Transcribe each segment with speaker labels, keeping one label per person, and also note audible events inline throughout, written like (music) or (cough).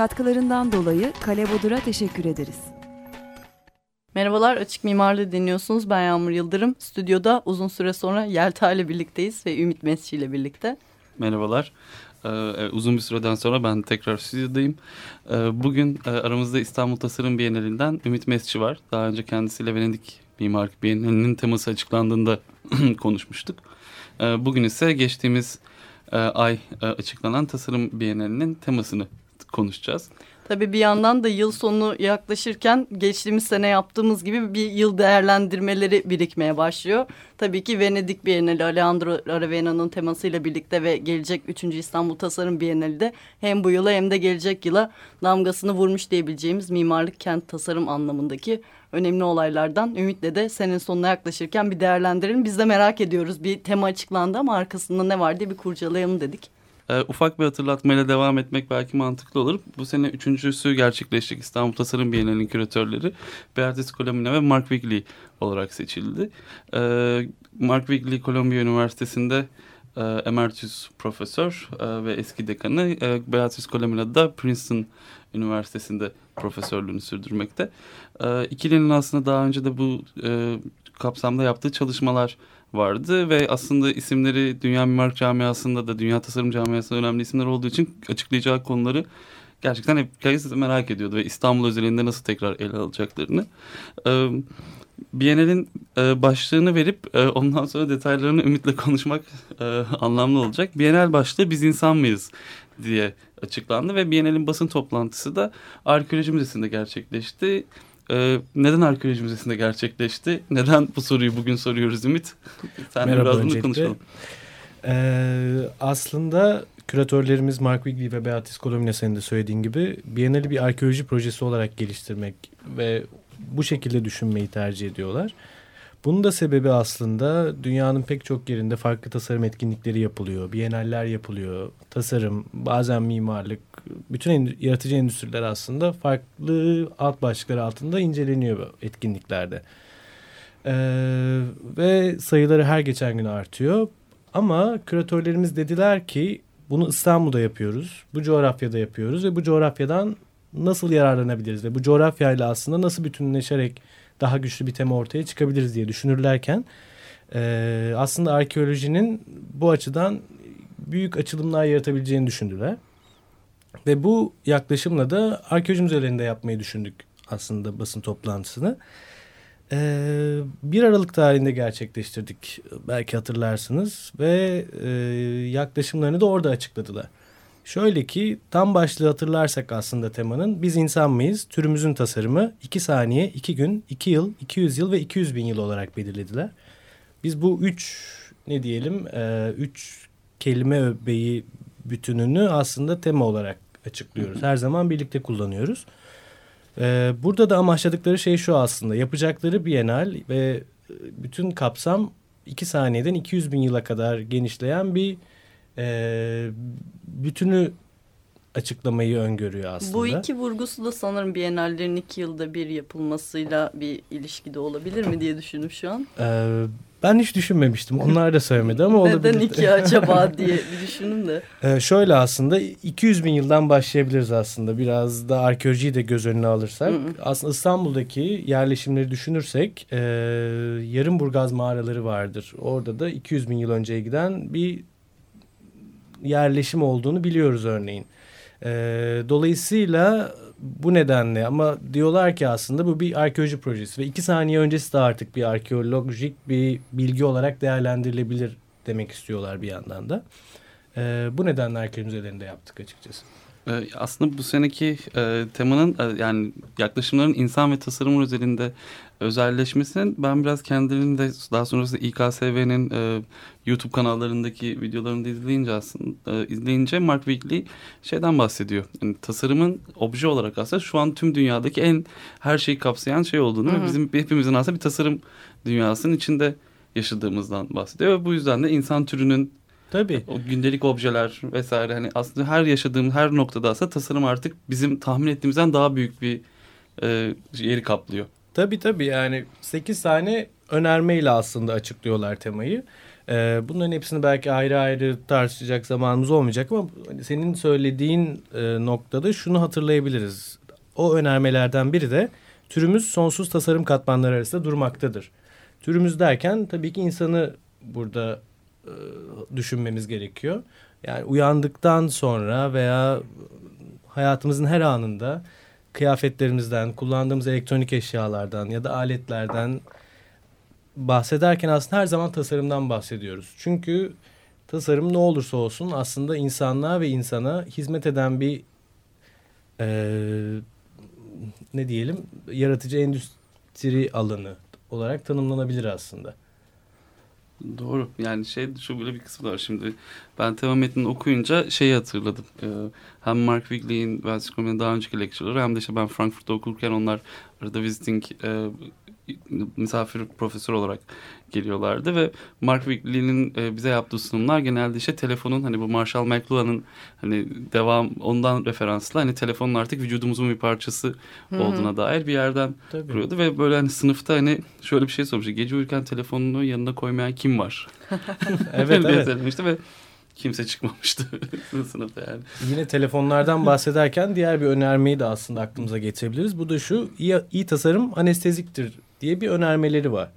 Speaker 1: Katkılarından dolayı Kale Bodur'a teşekkür ederiz.
Speaker 2: Merhabalar Açık Mimarlığı dinliyorsunuz. Ben Yağmur Yıldırım. Stüdyoda uzun süre sonra Yelta ile birlikteyiz ve Ümit Mesci ile birlikte.
Speaker 3: Merhabalar. Ee, uzun bir süreden sonra ben tekrar stüdyodayım. Ee, bugün e, aramızda İstanbul Tasarım Bienalinden Ümit Mesci var. Daha önce kendisiyle Venedik Mimarlık Bienalinin teması açıklandığında (clears throat) konuşmuştuk. Ee, bugün ise geçtiğimiz e, ay e, açıklanan Tasarım Bienalinin temasını konuşacağız.
Speaker 2: Tabii bir yandan da yıl sonu yaklaşırken geçtiğimiz sene yaptığımız gibi bir yıl değerlendirmeleri birikmeye başlıyor. Tabii ki Venedik Bienali Alejandro Aravena'nın temasıyla birlikte ve gelecek 3. İstanbul Tasarım Bienali de hem bu yıla hem de gelecek yıla damgasını vurmuş diyebileceğimiz mimarlık kent tasarım anlamındaki önemli olaylardan. Ümit'le de senin sonuna yaklaşırken bir değerlendirelim. Biz de merak ediyoruz. Bir tema açıklandı ama arkasında ne var diye bir kurcalayalım dedik.
Speaker 3: E, ufak bir hatırlatmayla devam etmek belki mantıklı olur. Bu sene üçüncüsü gerçekleşecek İstanbul Tasarım Bienali'nin küratörleri Beatrice Colomina ve Mark Wigley olarak seçildi. E, Mark Wigley Columbia Üniversitesi'nde e, emeritus profesör e, ve eski dekanı. E, Beatrice Colomina da Princeton Üniversitesi'nde profesörlüğünü sürdürmekte. E, aslında daha önce de bu e, kapsamda yaptığı çalışmalar vardı ve aslında isimleri dünya mimarlık camiasında da dünya tasarım camiasında önemli isimler olduğu için açıklayacağı konuları gerçekten hep herkes merak ediyordu ve İstanbul özelinde nasıl tekrar ele alacaklarını. Ee, Biennial'in e, başlığını verip e, ondan sonra detaylarını Ümit'le konuşmak e, anlamlı olacak. Biennial başlığı biz insan mıyız diye açıklandı ve Biennial'in basın toplantısı da Arkeoloji Müzesi'nde gerçekleşti. Ee, neden arkeoloji müzesinde gerçekleşti? Neden bu soruyu bugün soruyoruz Ümit? (laughs)
Speaker 4: Sen Merhaba biraz öncelikle. konuşalım. Ee, aslında küratörlerimiz Mark Wigley ve Beatrice Colomina senin de söylediğin gibi Biennale bir arkeoloji projesi olarak geliştirmek ve bu şekilde düşünmeyi tercih ediyorlar. Bunun da sebebi aslında dünyanın pek çok yerinde farklı tasarım etkinlikleri yapılıyor. Bienaller yapılıyor. Tasarım, bazen mimarlık, bütün yaratıcı endüstriler aslında farklı alt başlıklar altında inceleniyor etkinliklerde. Ee, ve sayıları her geçen gün artıyor. Ama küratörlerimiz dediler ki bunu İstanbul'da yapıyoruz. Bu coğrafyada yapıyoruz ve bu coğrafyadan nasıl yararlanabiliriz ve bu coğrafyayla aslında nasıl bütünleşerek daha güçlü bir tema ortaya çıkabiliriz diye düşünürlerken e, aslında arkeolojinin bu açıdan büyük açılımlar yaratabileceğini düşündüler. Ve bu yaklaşımla da arkeoloji müzelerinde yapmayı düşündük aslında basın toplantısını. Ee, 1 Aralık tarihinde gerçekleştirdik belki hatırlarsınız ve e, yaklaşımlarını da orada açıkladılar. Şöyle ki tam başlığı hatırlarsak aslında temanın biz insan mıyız? Türümüzün tasarımı 2 saniye, 2 gün, 2 yıl, 200 yıl ve 200 bin yıl olarak belirlediler. Biz bu üç ne diyelim e, üç kelime öbeği bütününü aslında tema olarak açıklıyoruz. Her zaman birlikte kullanıyoruz. E, burada da amaçladıkları şey şu aslında yapacakları bienal ve bütün kapsam 2 saniyeden 200 bin yıla kadar genişleyen bir e, bütünü açıklamayı öngörüyor aslında.
Speaker 2: Bu iki vurgusu da sanırım Biennallerin iki yılda bir yapılmasıyla bir ilişkide olabilir mi diye düşündüm şu an.
Speaker 4: Ee, ben hiç düşünmemiştim. Onlar da söylemedi ama
Speaker 2: Neden
Speaker 4: olabilir.
Speaker 2: Neden iki acaba diye bir düşündüm de. (laughs)
Speaker 4: Ee, şöyle aslında 200 bin yıldan başlayabiliriz aslında. Biraz da arkeolojiyi de göz önüne alırsak. Hı hı. Aslında İstanbul'daki yerleşimleri düşünürsek e, Yarımburgaz mağaraları vardır. Orada da 200 bin yıl önceye giden bir yerleşim olduğunu biliyoruz örneğin. E, dolayısıyla bu nedenle ama diyorlar ki aslında bu bir arkeoloji projesi ve iki saniye öncesi de artık bir arkeolojik bir bilgi olarak değerlendirilebilir demek istiyorlar bir yandan da. E, bu nedenle arkeoloji müzelerinde yaptık açıkçası.
Speaker 3: Ee, aslında bu seneki e, temanın e, yani yaklaşımların insan ve tasarım özelinde özelleşmesinin ben biraz kendilerinin de daha sonrasında İKSV'nin e, YouTube kanallarındaki videolarını da izleyince aslında e, izleyince Mark Wigley şeyden bahsediyor. Yani tasarımın obje olarak aslında şu an tüm dünyadaki en her şeyi kapsayan şey olduğunu
Speaker 2: Hı hı.
Speaker 3: ve bizim hepimizin aslında bir tasarım dünyasının içinde yaşadığımızdan bahsediyor ve bu yüzden de insan türünün
Speaker 4: Tabii.
Speaker 3: o gündelik objeler vesaire hani aslında her yaşadığım her noktada aslında tasarım artık bizim tahmin ettiğimizden daha büyük bir e, yeri kaplıyor.
Speaker 4: Tabii tabii yani 8 tane önermeyle aslında açıklıyorlar temayı. Ee, bunların hepsini belki ayrı ayrı tartışacak zamanımız olmayacak ama senin söylediğin e, noktada şunu hatırlayabiliriz. O önermelerden biri de türümüz sonsuz tasarım katmanları arasında durmaktadır. Türümüz derken tabii ki insanı burada düşünmemiz gerekiyor. Yani uyandıktan sonra veya hayatımızın her anında kıyafetlerimizden, kullandığımız elektronik eşyalardan ya da aletlerden bahsederken aslında her zaman tasarımdan bahsediyoruz. Çünkü tasarım ne olursa olsun aslında insanlığa ve insana hizmet eden bir eee, ne diyelim yaratıcı endüstri alanı olarak tanımlanabilir aslında.
Speaker 3: Doğru. Yani şey şu böyle bir kısmı var şimdi. Ben tema metnini okuyunca şeyi hatırladım. Ee, hem Mark Wigley'in ve Scomm'in daha önceki lecture'ları hem de işte ben Frankfurt'ta okurken onlar arada visiting e, misafir profesör olarak geliyorlardı ve Mark Wigley'nin e, bize yaptığı sunumlar genelde işte telefonun hani bu Marshall McLuhan'ın hani devam ondan referanslı hani telefonun artık vücudumuzun bir parçası
Speaker 2: hı.
Speaker 3: olduğuna dair bir yerden
Speaker 4: Tabii.
Speaker 3: kuruyordu ve böyle hani sınıfta hani şöyle bir şey sormuştu. Gece uyurken telefonunu yanına koymayan kim var? (laughs)
Speaker 4: Evet evet.
Speaker 3: söylemişti ve kimse çıkmamıştı (laughs) sınıfta yani.
Speaker 4: Yine telefonlardan bahsederken diğer bir önermeyi de aslında aklımıza getirebiliriz. Bu da şu iyi, iyi tasarım anesteziktir diye bir önermeleri var.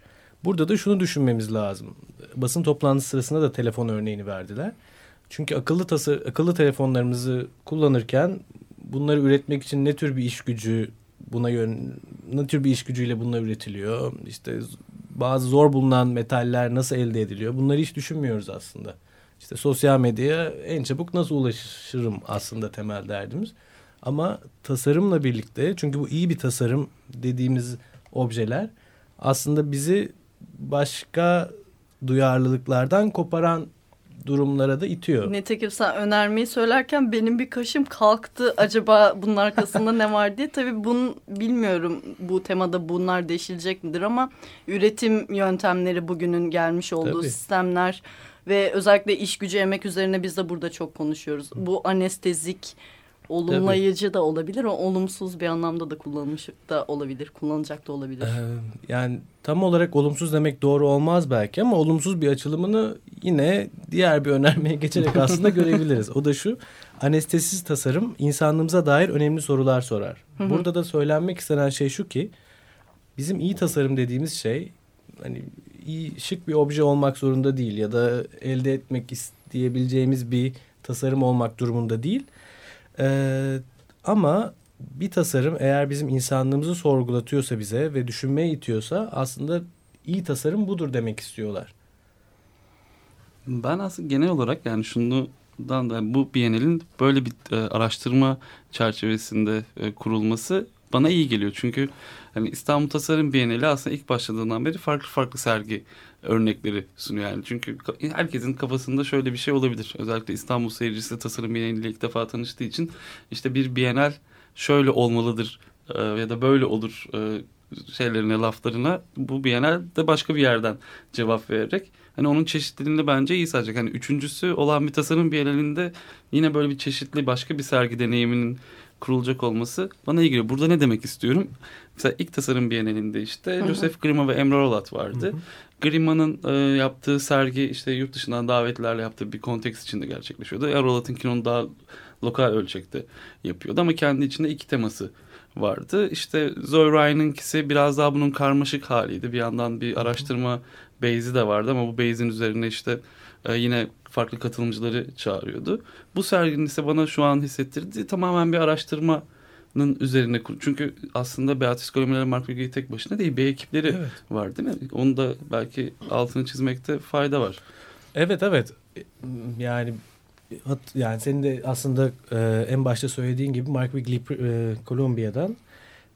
Speaker 4: Burada da şunu düşünmemiz lazım. Basın toplantısı sırasında da telefon örneğini verdiler. Çünkü akıllı tasar akıllı telefonlarımızı kullanırken bunları üretmek için ne tür bir iş gücü buna yön ne tür bir iş gücüyle bunlar üretiliyor? İşte bazı zor bulunan metaller nasıl elde ediliyor? Bunları hiç düşünmüyoruz aslında. İşte sosyal medyaya en çabuk nasıl ulaşırım aslında temel derdimiz. Ama tasarımla birlikte çünkü bu iyi bir tasarım dediğimiz objeler aslında bizi başka duyarlılıklardan koparan durumlara da itiyor.
Speaker 2: Nitekim sen önermeyi söylerken benim bir kaşım kalktı. Acaba bunun arkasında ne var diye. Tabii bunu bilmiyorum bu temada bunlar değişilecek midir ama üretim yöntemleri bugünün gelmiş olduğu
Speaker 4: Tabii.
Speaker 2: sistemler ve özellikle iş gücü emek üzerine biz de burada çok konuşuyoruz. Bu anestezik olumlayıcı da olabilir, o olumsuz bir anlamda da kullanılmış da olabilir, kullanılacak da olabilir.
Speaker 4: Ee, yani tam olarak olumsuz demek doğru olmaz belki ama olumsuz bir açılımını yine diğer bir önermeye geçerek aslında (laughs) görebiliriz. O da şu anestezisiz tasarım insanlığımıza dair önemli sorular sorar.
Speaker 2: Hı hı.
Speaker 4: Burada da söylenmek istenen şey şu ki bizim iyi tasarım dediğimiz şey hani iyi şık bir obje olmak zorunda değil ya da elde etmek isteyebileceğimiz bir tasarım olmak durumunda değil. Ee, ama bir tasarım eğer bizim insanlığımızı sorgulatıyorsa bize ve düşünmeye itiyorsa aslında iyi tasarım budur demek istiyorlar.
Speaker 3: Ben aslında genel olarak yani şundan da bu Biennale'in böyle bir e, araştırma çerçevesinde e, kurulması bana iyi geliyor. Çünkü hani İstanbul Tasarım Biennale aslında ilk başladığından beri farklı farklı sergi örnekleri sunuyor yani. Çünkü herkesin kafasında şöyle bir şey olabilir. Özellikle İstanbul seyircisi Tasarım Biennale ile ilk defa tanıştığı için işte bir Biennale şöyle olmalıdır e, ya da böyle olur e, şeylerine laflarına bu Biennale de başka bir yerden cevap vererek hani onun çeşitliliğini bence iyi sayacak. Hani üçüncüsü olan bir tasarım Biennale'inde yine böyle bir çeşitli başka bir sergi deneyiminin kurulacak olması bana iyi geliyor. Burada ne demek istiyorum? Mesela ilk tasarım Biennale'inde işte
Speaker 2: Hı hı.
Speaker 3: Joseph Grima ve Emre Rolat vardı. Grima'nın e, yaptığı sergi işte yurt dışından davetlerle yaptığı bir konteks içinde gerçekleşiyordu. Ya Rolat'ınkini onu daha lokal ölçekte yapıyordu ama kendi içinde iki teması vardı. İşte Zoe Ryan'ınkisi biraz daha bunun karmaşık haliydi. Bir yandan bir araştırma base'i de vardı ama bu base'in üzerine işte e, yine farklı katılımcıları çağırıyordu. Bu serginin ise bana şu an hissettirdiği tamamen bir araştırmanın üzerine. Çünkü aslında Beatrice Golomeler Mark Vigil'i tek başına değil bir ekipleri
Speaker 4: Evet.
Speaker 3: var değil mi? Onu da belki altını çizmekte fayda var.
Speaker 4: Evet evet. Yani yani senin de aslında e, en başta söylediğin gibi Mark Wigley e, Columbiya'dan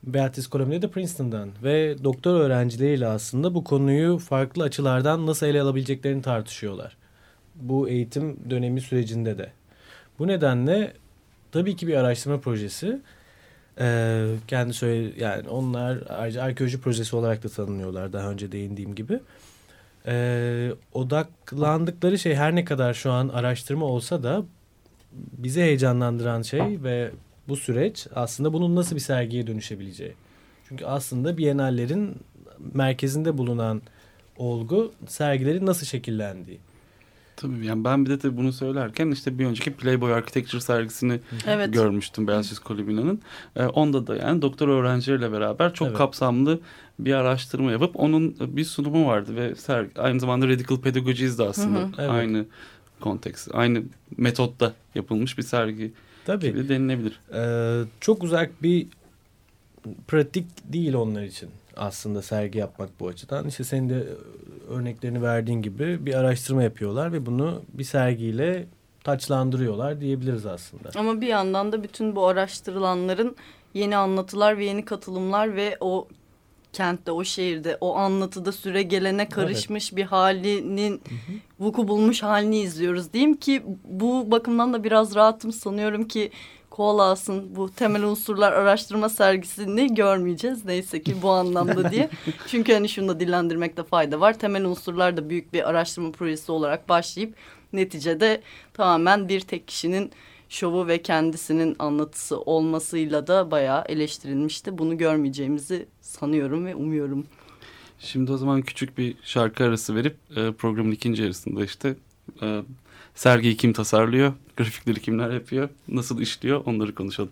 Speaker 4: Beatrice Colombier de Princeton'dan ve doktor öğrencileriyle aslında bu konuyu farklı açılardan nasıl ele alabileceklerini tartışıyorlar. Bu eğitim dönemi sürecinde de. Bu nedenle tabii ki bir araştırma projesi. Ee, kendi söyle yani onlar ayrıca arkeoloji projesi olarak da tanınıyorlar daha önce değindiğim gibi. Ee, odaklandıkları şey her ne kadar şu an araştırma olsa da bizi heyecanlandıran şey ve bu süreç aslında bunun nasıl bir sergiye dönüşebileceği. Çünkü aslında Biennallerin merkezinde bulunan olgu sergilerin nasıl şekillendiği.
Speaker 5: Tabii yani ben bir de tabii bunu söylerken işte bir önceki Playboy Architecture sergisini evet. görmüştüm Beatrice Colombina'nın. Ee, onda da yani doktor öğrencileriyle beraber çok evet. kapsamlı bir araştırma yapıp onun bir sunumu vardı ve sergi, aynı zamanda Radical Pedagogies de aslında hı hı. Evet. aynı konteks, aynı metotta yapılmış bir sergi Tabii. gibi denilebilir.
Speaker 4: Ee, çok uzak bir pratik değil onlar için aslında sergi yapmak bu açıdan. İşte senin de örneklerini verdiğin gibi bir araştırma yapıyorlar ve bunu bir sergiyle taçlandırıyorlar diyebiliriz aslında.
Speaker 2: Ama bir yandan da bütün bu araştırılanların yeni anlatılar ve yeni katılımlar ve o kentte, o şehirde, o anlatıda süre gelene karışmış evet. bir halinin hı hı. vuku bulmuş halini izliyoruz. Diyeyim ki bu bakımdan da biraz rahatım sanıyorum ki Koalas'ın bu temel unsurlar araştırma sergisini görmeyeceğiz. Neyse ki bu anlamda diye. (laughs) Çünkü hani şunu da dillendirmekte fayda var. Temel unsurlar da büyük bir araştırma projesi olarak başlayıp neticede tamamen bir tek kişinin şovu ve kendisinin anlatısı olmasıyla da bayağı eleştirilmişti. Bunu görmeyeceğimizi sanıyorum ve umuyorum.
Speaker 5: Şimdi o zaman küçük bir şarkı arası verip e, programın ikinci yarısında işte e, sergiyi kim tasarlıyor, grafikleri kimler yapıyor, nasıl işliyor onları konuşalım.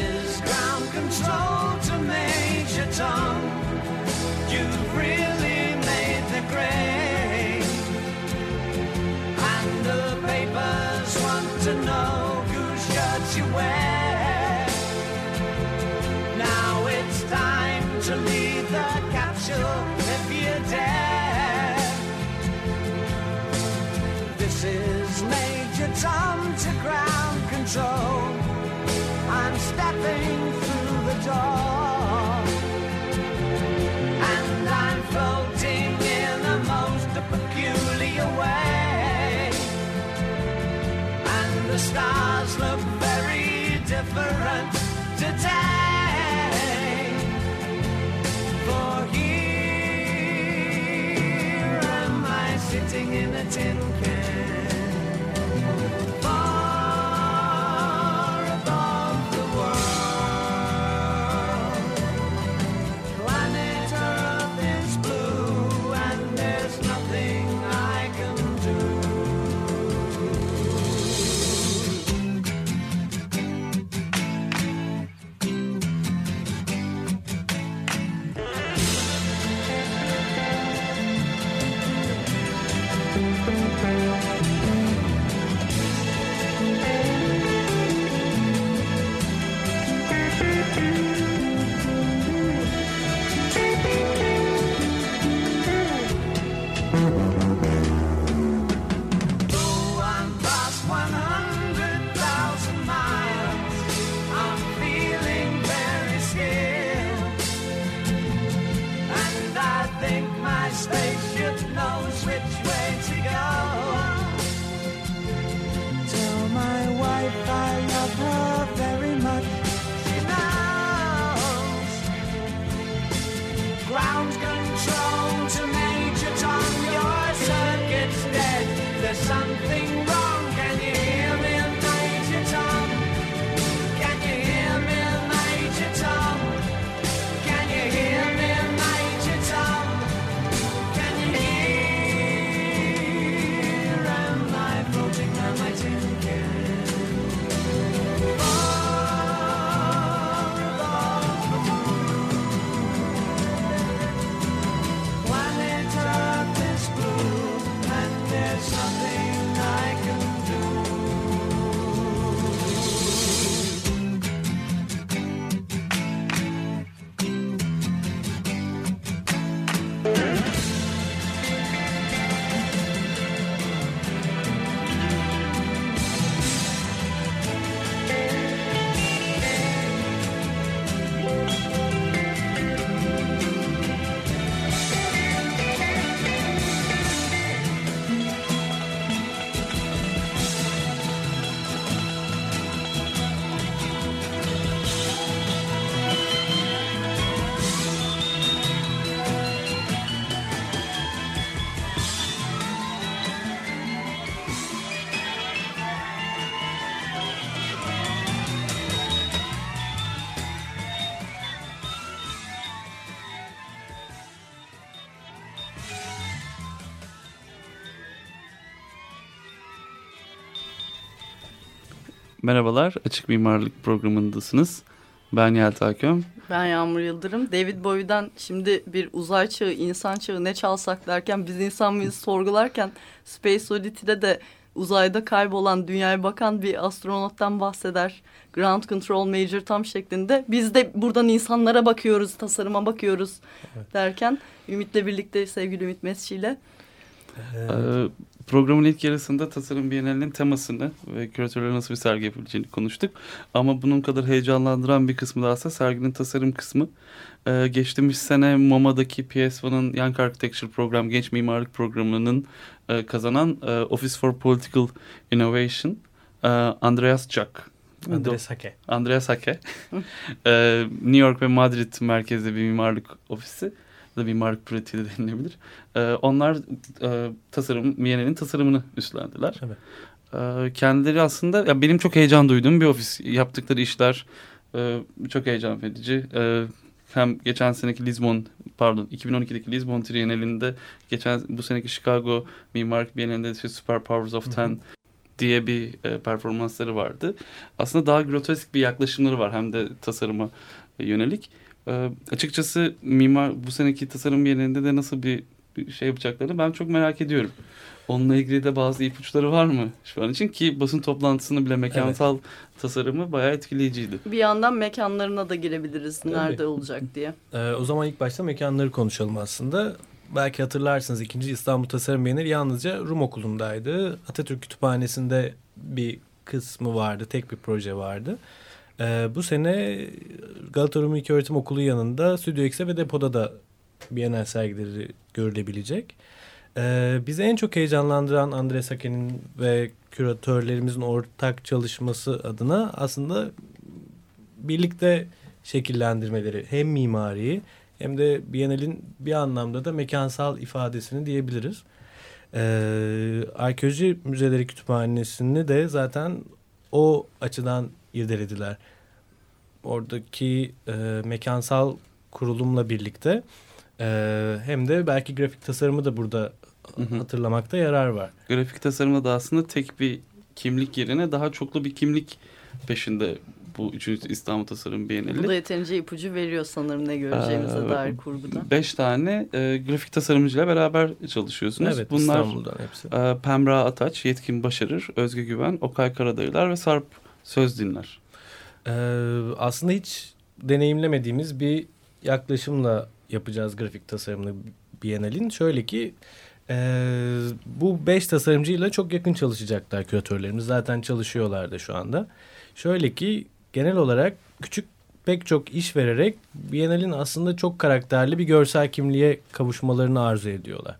Speaker 5: on to ground control. I'm stepping through the door. And I'm floating in the most peculiar way. And the stars look very different today. For here am I sitting in a tin can.
Speaker 3: Merhabalar, Açık Mimarlık programındasınız. Ben Yelta Köm.
Speaker 2: Ben Yağmur Yıldırım. David Bowie'den şimdi bir uzay çağı, insan çağı ne çalsak derken biz insan mıyız sorgularken Space Oddity'de de uzayda kaybolan dünyaya bakan bir astronottan bahseder. Ground Control Major tam şeklinde. Biz de buradan insanlara bakıyoruz, tasarıma bakıyoruz evet. derken Ümit'le birlikte sevgili Ümit Mesci ile
Speaker 3: ee, programın ilk yarısında Tasarım Bienalinin temasını ve küratörlere nasıl bir sergi yapabileceğini konuştuk. Ama bunun kadar heyecanlandıran bir kısmı da aslında serginin tasarım kısmı. Ee, geçtiğimiz sene MoMA'daki PS1'ın Young Architecture Program, Genç Mimarlık Programı'nın e, kazanan e, Office for Political Innovation, e, Andreas Çak.
Speaker 4: Andreas Hake.
Speaker 3: Andreas Hake. (laughs) e, New York ve Madrid merkezli bir mimarlık ofisi da bir mark pratiği de denilebilir. E, onlar e, tasarım, Miyene'nin tasarımını üstlendiler. Evet. E, kendileri aslında ya benim çok heyecan duyduğum bir ofis. Yaptıkları işler e, çok heyecan verici. E, hem geçen seneki Lisbon pardon 2012'deki Lisbon Trienalinde geçen bu seneki Chicago Mimarlık Bienalinde işte Super Powers of Ten diye bir e, performansları vardı. Aslında daha grotesk bir yaklaşımları var hem de tasarıma yönelik. E, açıkçası mimar bu seneki tasarım yerinde de nasıl bir şey yapacaklarını ben çok merak ediyorum. Onunla ilgili de bazı ipuçları var mı şu an için ki basın toplantısını bile mekansal evet. tasarımı bayağı etkileyiciydi.
Speaker 2: Bir yandan mekanlarına da girebiliriz Tabii. nerede olacak diye.
Speaker 4: Ee, o zaman ilk başta mekanları konuşalım aslında. Belki hatırlarsınız ikinci İstanbul Tasarım Bienali yalnızca Rum Okulu'ndaydı. Atatürk Kütüphanesi'nde bir kısmı vardı, tek bir proje vardı. Ee, bu sene Galata Rum Öğretim Okulu yanında Stüdyo X'e ve depoda da Bienal sergileri görülebilecek. Ee, bizi en çok heyecanlandıran Andres Haken'in ve küratörlerimizin ortak çalışması adına aslında birlikte şekillendirmeleri hem mimariyi hem de Bienal'in bir anlamda da mekansal ifadesini diyebiliriz. Ee, Arkeoloji Müzeleri Kütüphanesi'ni de zaten o açıdan irdelediler. Oradaki e, mekansal kurulumla birlikte e, hem de belki grafik tasarımı da burada hı hı. hatırlamakta yarar var.
Speaker 3: Grafik tasarımı da aslında tek bir kimlik yerine daha çoklu bir kimlik peşinde bu üçüncü İstanbul Tasarım Bienali.
Speaker 2: Bu da yeterince ipucu veriyor sanırım ne göreceğimize ee, dair kurguda.
Speaker 3: Beş tane e, grafik tasarımcıyla beraber çalışıyorsunuz.
Speaker 4: Evet Bunlar, İstanbul'dan hepsi.
Speaker 3: E, Pemra Ataç, Yetkin Başarır, Özge Güven, Okay Karadayılar ve Sarp Söz Dinler.
Speaker 4: Ee, aslında hiç deneyimlemediğimiz bir yaklaşımla yapacağız grafik tasarımını Biennale'in. Şöyle ki e, bu beş tasarımcıyla çok yakın çalışacaklar küratörlerimiz. Zaten çalışıyorlar da şu anda. Şöyle ki genel olarak küçük pek çok iş vererek Biennale'in aslında çok karakterli bir görsel kimliğe kavuşmalarını arzu ediyorlar.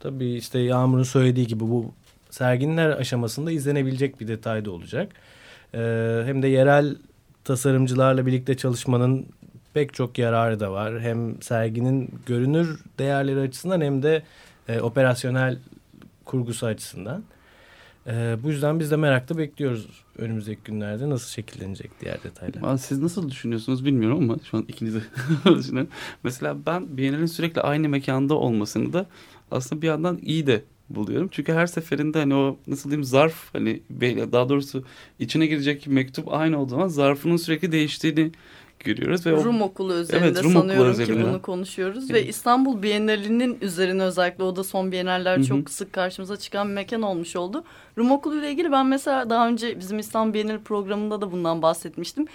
Speaker 4: Tabii işte Yağmur'un söylediği gibi bu serginin her aşamasında izlenebilecek bir detay da olacak. Ee, hem de yerel tasarımcılarla birlikte çalışmanın pek çok yararı da var. Hem serginin görünür değerleri açısından hem de e, operasyonel kurgusu açısından. E, bu yüzden biz de merakla bekliyoruz önümüzdeki günlerde nasıl şekillenecek diğer detaylar.
Speaker 3: Siz nasıl düşünüyorsunuz bilmiyorum ama şu an ikiniz (laughs) de Mesela ben Biennale'in sürekli aynı mekanda olmasını da aslında bir yandan iyi de buluyorum. Çünkü her seferinde hani o nasıl diyeyim zarf hani daha doğrusu içine girecek mektup aynı olduğu zaman zarfının sürekli değiştiğini görüyoruz.
Speaker 2: Ve Rum okulu üzerinde evet, Rum sanıyorum okulu üzerinde. ki bunu konuşuyoruz. Evet. Ve İstanbul Bienalinin üzerine özellikle o da son Bienaller çok sık karşımıza çıkan bir mekan olmuş oldu. Rum okulu ile ilgili ben mesela daha önce bizim İstanbul Bienali programında da bundan bahsetmiştim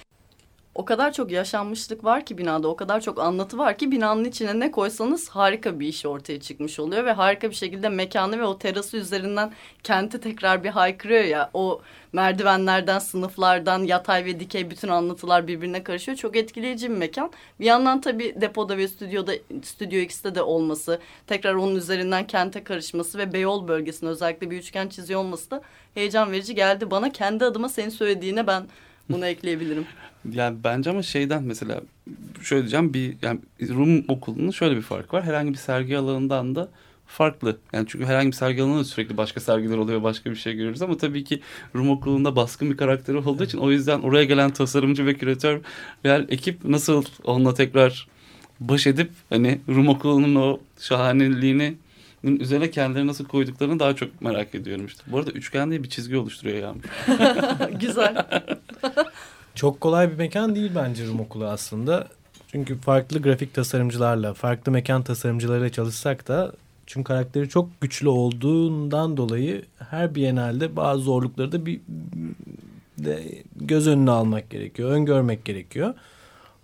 Speaker 2: o kadar çok yaşanmışlık var ki binada, o kadar çok anlatı var ki binanın içine ne koysanız harika bir iş ortaya çıkmış oluyor ve harika bir şekilde mekanı ve o terası üzerinden kenti tekrar bir haykırıyor ya. O merdivenlerden, sınıflardan, yatay ve dikey bütün anlatılar birbirine karışıyor. Çok etkileyici bir mekan. Bir yandan tabii depoda ve stüdyoda, Stüdyo X'te de olması, tekrar onun üzerinden kente karışması ve Beyoğlu bölgesinde özellikle bir üçgen çiziyor olması da heyecan verici geldi. Bana kendi adıma senin söylediğine ben (laughs) bunu ekleyebilirim.
Speaker 3: Yani bence ama şeyden mesela şöyle diyeceğim bir yani Rum okulunun şöyle bir farkı var. Herhangi bir sergi alanından da farklı. Yani çünkü herhangi bir sergi alanında sürekli başka sergiler oluyor, başka bir şey görüyoruz ama tabii ki Rum okulunda baskın bir karakteri olduğu için o yüzden oraya gelen tasarımcı ve küratör yani ekip nasıl onunla tekrar baş edip hani Rum okulunun o şahaneliğini üzerine kendileri nasıl koyduklarını daha çok merak ediyorum işte. Bu arada üçgen diye bir çizgi oluşturuyor Yağmur. (laughs)
Speaker 2: Güzel. (laughs)
Speaker 4: Çok kolay bir mekan değil bence Rum Okulu aslında. Çünkü farklı grafik tasarımcılarla, farklı mekan tasarımcılarıyla çalışsak da çünkü karakteri çok güçlü olduğundan dolayı her Biennale'de bazı zorlukları da bir de göz önüne almak gerekiyor, öngörmek gerekiyor.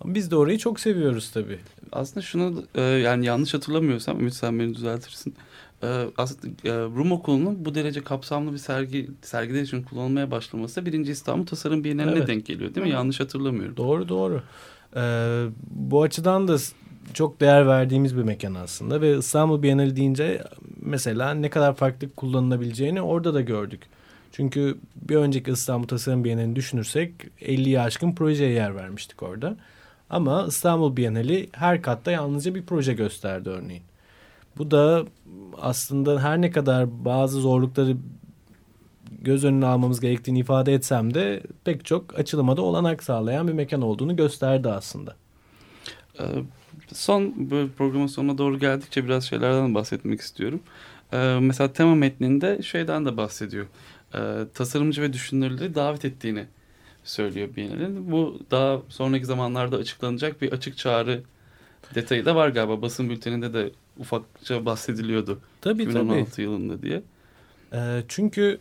Speaker 4: Ama biz de orayı çok seviyoruz tabii.
Speaker 3: Aslında şunu e, yani yanlış hatırlamıyorsam Ümit sen beni düzeltirsin. E, aslında e, Rum Okulu'nun bu derece kapsamlı bir sergi sergiler için kullanılmaya başlaması birinci İstanbul Tasarım Bienali'ne
Speaker 4: Evet.
Speaker 3: denk geliyor değil mi? Yanlış hatırlamıyorum.
Speaker 4: Doğru doğru. Ee, bu açıdan da çok değer verdiğimiz bir mekan aslında ve İstanbul Bienali deyince mesela ne kadar farklı kullanılabileceğini orada da gördük. Çünkü bir önceki İstanbul Tasarım Bienali'ni düşünürsek 50'yi aşkın projeye yer vermiştik orada. Ama İstanbul Bienali her katta yalnızca bir proje gösterdi örneğin. Bu da aslında her ne kadar bazı zorlukları göz önüne almamız gerektiğini ifade etsem de pek çok açılıma da olanak sağlayan bir mekan olduğunu gösterdi aslında.
Speaker 3: Ee, son böyle programın sonuna doğru geldikçe biraz şeylerden bahsetmek istiyorum. Ee, mesela tema metninde şeyden de bahsediyor. Ee, tasarımcı ve düşünürleri davet ettiğini söylüyor Biennale'nin. Bu daha sonraki zamanlarda açıklanacak bir açık çağrı detayı da var galiba. Basın bülteninde de ufakça bahsediliyordu.
Speaker 4: Tabii
Speaker 3: 2016
Speaker 4: tabii.
Speaker 3: yılında diye.
Speaker 4: Ee, çünkü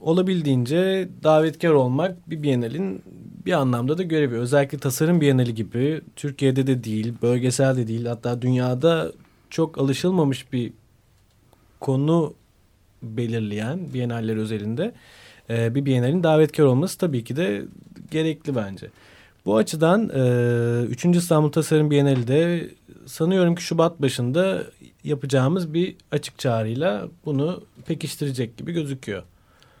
Speaker 4: olabildiğince davetkar olmak bir Biennale'in bir anlamda da görevi. Özellikle tasarım Biennale gibi Türkiye'de de değil, bölgesel de değil hatta dünyada çok alışılmamış bir konu belirleyen Biennaller özelinde e, bir Biennale'in davetkar olması tabii ki de gerekli bence. Bu açıdan e, 3. İstanbul Tasarım Bienali'de sanıyorum ki Şubat başında yapacağımız bir açık çağrıyla bunu pekiştirecek gibi gözüküyor.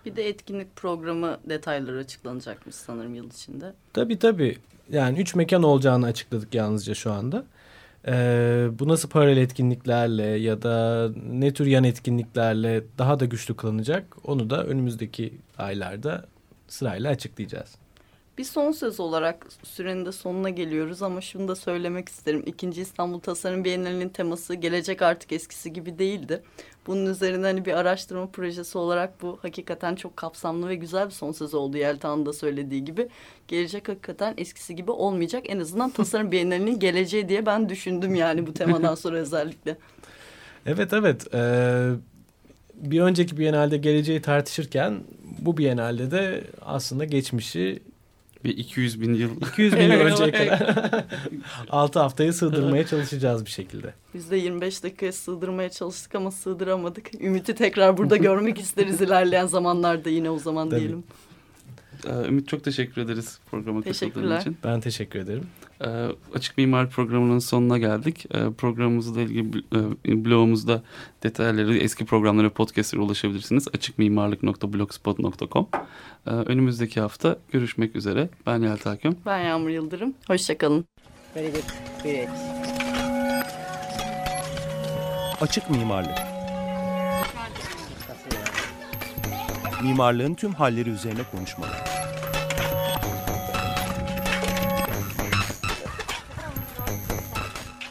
Speaker 2: Bir de etkinlik programı detayları açıklanacakmış sanırım yıl içinde.
Speaker 4: Tabii tabii. Yani üç mekan olacağını açıkladık yalnızca şu anda. Ee, bu nasıl paralel etkinliklerle ya da ne tür yan etkinliklerle daha da güçlü kılınacak onu da önümüzdeki aylarda sırayla açıklayacağız.
Speaker 2: Bir son söz olarak sürenin de sonuna geliyoruz ama şunu da söylemek isterim. İkinci İstanbul Tasarım Bienalinin teması gelecek artık eskisi gibi değildi. Bunun üzerine hani bir araştırma projesi olarak bu hakikaten çok kapsamlı ve güzel bir son söz oldu Yelta'nın da söylediği gibi. Gelecek hakikaten eskisi gibi olmayacak. En azından Tasarım Bienalinin geleceği diye ben düşündüm yani bu temadan sonra özellikle. (laughs)
Speaker 4: Evet evet. Ee, bir önceki Biennale'de geleceği tartışırken bu Biennale'de de aslında geçmişi
Speaker 3: Bir 200 bin yıl
Speaker 4: 200 bin yıl önceye kadar (laughs) 6 haftaya sığdırmaya çalışacağız bir şekilde.
Speaker 2: Biz de 25 dakikaya sığdırmaya çalıştık ama sığdıramadık. Ümit'i tekrar burada (laughs) görmek isteriz ilerleyen zamanlarda yine o zaman
Speaker 4: Tabii.
Speaker 2: diyelim.
Speaker 3: Ee, Ümit çok teşekkür ederiz programa katıldığın için.
Speaker 4: Ben teşekkür ederim.
Speaker 3: Ee, Açık Mimar programının sonuna geldik. Ee, Programımızla ilgili e, blogumuzda detayları, eski programlara, podcastlere ulaşabilirsiniz. açıkmimarlık.blogspot.com Ee, Önümüzdeki hafta görüşmek üzere. Ben Yelta Akın.
Speaker 2: Ben Yağmur Yıldırım. Hoşçakalın.
Speaker 6: Very good. Great.
Speaker 7: Açık mimarlık. Mimarlığın tüm halleri üzerine konuşmalar.